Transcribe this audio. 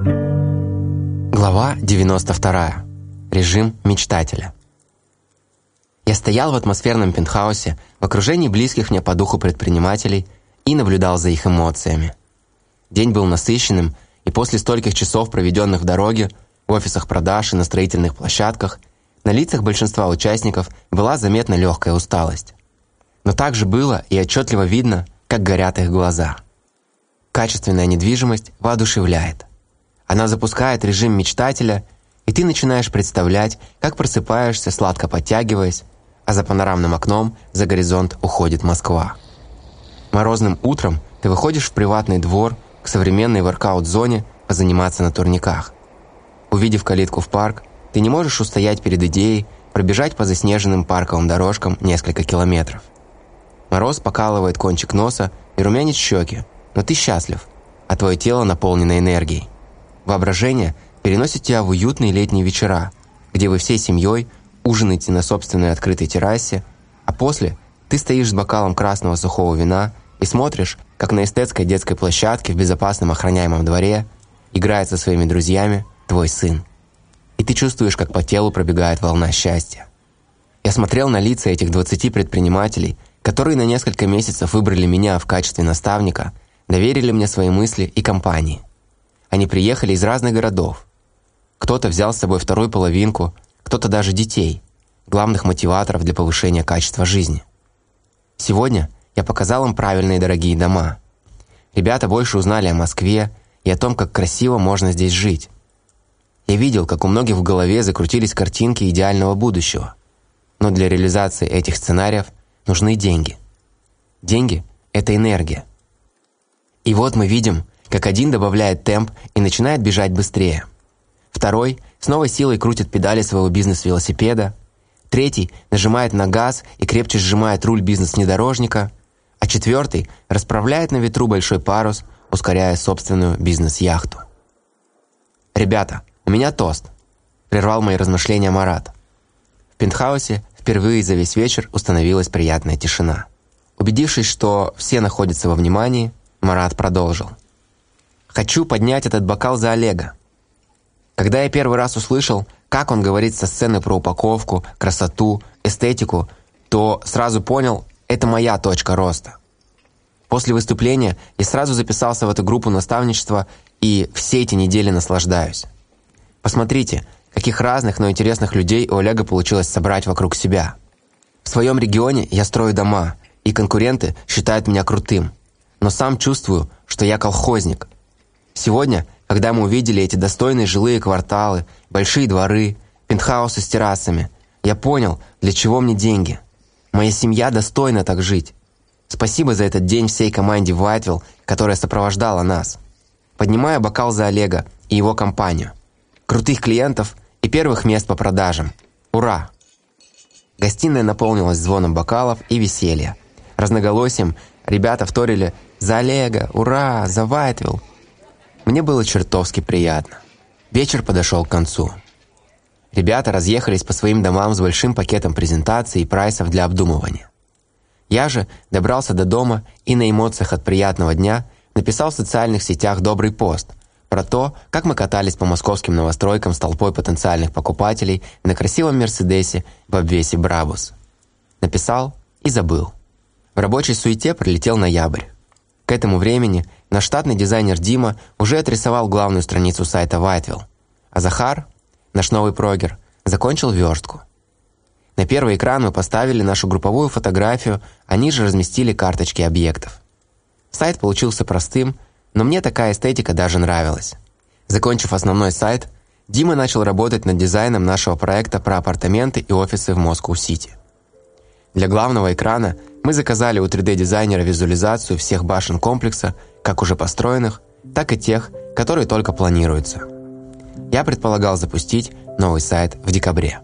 Глава 92. Режим мечтателя. Я стоял в атмосферном пентхаусе в окружении близких мне по духу предпринимателей и наблюдал за их эмоциями. День был насыщенным, и после стольких часов, проведенных в дороге, в офисах продаж и на строительных площадках, на лицах большинства участников была заметна легкая усталость. Но также было и отчетливо видно, как горят их глаза. Качественная недвижимость воодушевляет. Она запускает режим мечтателя, и ты начинаешь представлять, как просыпаешься, сладко подтягиваясь, а за панорамным окном за горизонт уходит Москва. Морозным утром ты выходишь в приватный двор к современной воркаут-зоне позаниматься на турниках. Увидев калитку в парк, ты не можешь устоять перед идеей пробежать по заснеженным парковым дорожкам несколько километров. Мороз покалывает кончик носа и румянит щеки, но ты счастлив, а твое тело наполнено энергией. Воображение переносит тебя в уютные летние вечера, где вы всей семьей ужинаете на собственной открытой террасе, а после ты стоишь с бокалом красного сухого вина и смотришь, как на эстетской детской площадке в безопасном охраняемом дворе играет со своими друзьями твой сын. И ты чувствуешь, как по телу пробегает волна счастья. Я смотрел на лица этих 20 предпринимателей, которые на несколько месяцев выбрали меня в качестве наставника, доверили мне свои мысли и компании. Они приехали из разных городов. Кто-то взял с собой вторую половинку, кто-то даже детей, главных мотиваторов для повышения качества жизни. Сегодня я показал им правильные дорогие дома. Ребята больше узнали о Москве и о том, как красиво можно здесь жить. Я видел, как у многих в голове закрутились картинки идеального будущего. Но для реализации этих сценариев нужны деньги. Деньги – это энергия. И вот мы видим, как один добавляет темп и начинает бежать быстрее. Второй с новой силой крутит педали своего бизнес-велосипеда. Третий нажимает на газ и крепче сжимает руль бизнес-внедорожника. А четвертый расправляет на ветру большой парус, ускоряя собственную бизнес-яхту. «Ребята, у меня тост», – прервал мои размышления Марат. В пентхаусе впервые за весь вечер установилась приятная тишина. Убедившись, что все находятся во внимании, Марат продолжил. Хочу поднять этот бокал за Олега. Когда я первый раз услышал, как он говорит со сцены про упаковку, красоту, эстетику, то сразу понял, это моя точка роста. После выступления я сразу записался в эту группу наставничества и все эти недели наслаждаюсь. Посмотрите, каких разных, но интересных людей у Олега получилось собрать вокруг себя. В своем регионе я строю дома, и конкуренты считают меня крутым. Но сам чувствую, что я колхозник – Сегодня, когда мы увидели эти достойные жилые кварталы, большие дворы, пентхаусы с террасами, я понял, для чего мне деньги. Моя семья достойна так жить. Спасибо за этот день всей команде Вайтвилл, которая сопровождала нас. Поднимаю бокал за Олега и его компанию. Крутых клиентов и первых мест по продажам. Ура! Гостиная наполнилась звоном бокалов и веселья. Разноголосием ребята вторили «За Олега! Ура! За Вайтвилл!» Мне было чертовски приятно. Вечер подошел к концу. Ребята разъехались по своим домам с большим пакетом презентаций и прайсов для обдумывания. Я же добрался до дома и на эмоциях от приятного дня написал в социальных сетях добрый пост про то, как мы катались по московским новостройкам с толпой потенциальных покупателей на красивом Мерседесе в обвесе Брабус. Написал и забыл. В рабочей суете пролетел ноябрь. К этому времени наш штатный дизайнер Дима уже отрисовал главную страницу сайта Whiteville, а Захар, наш новый прогер, закончил верстку. На первый экран мы поставили нашу групповую фотографию, а ниже разместили карточки объектов. Сайт получился простым, но мне такая эстетика даже нравилась. Закончив основной сайт, Дима начал работать над дизайном нашего проекта про апартаменты и офисы в Москву-Сити. Для главного экрана мы заказали у 3D-дизайнера визуализацию всех башен комплекса, как уже построенных, так и тех, которые только планируются. Я предполагал запустить новый сайт в декабре.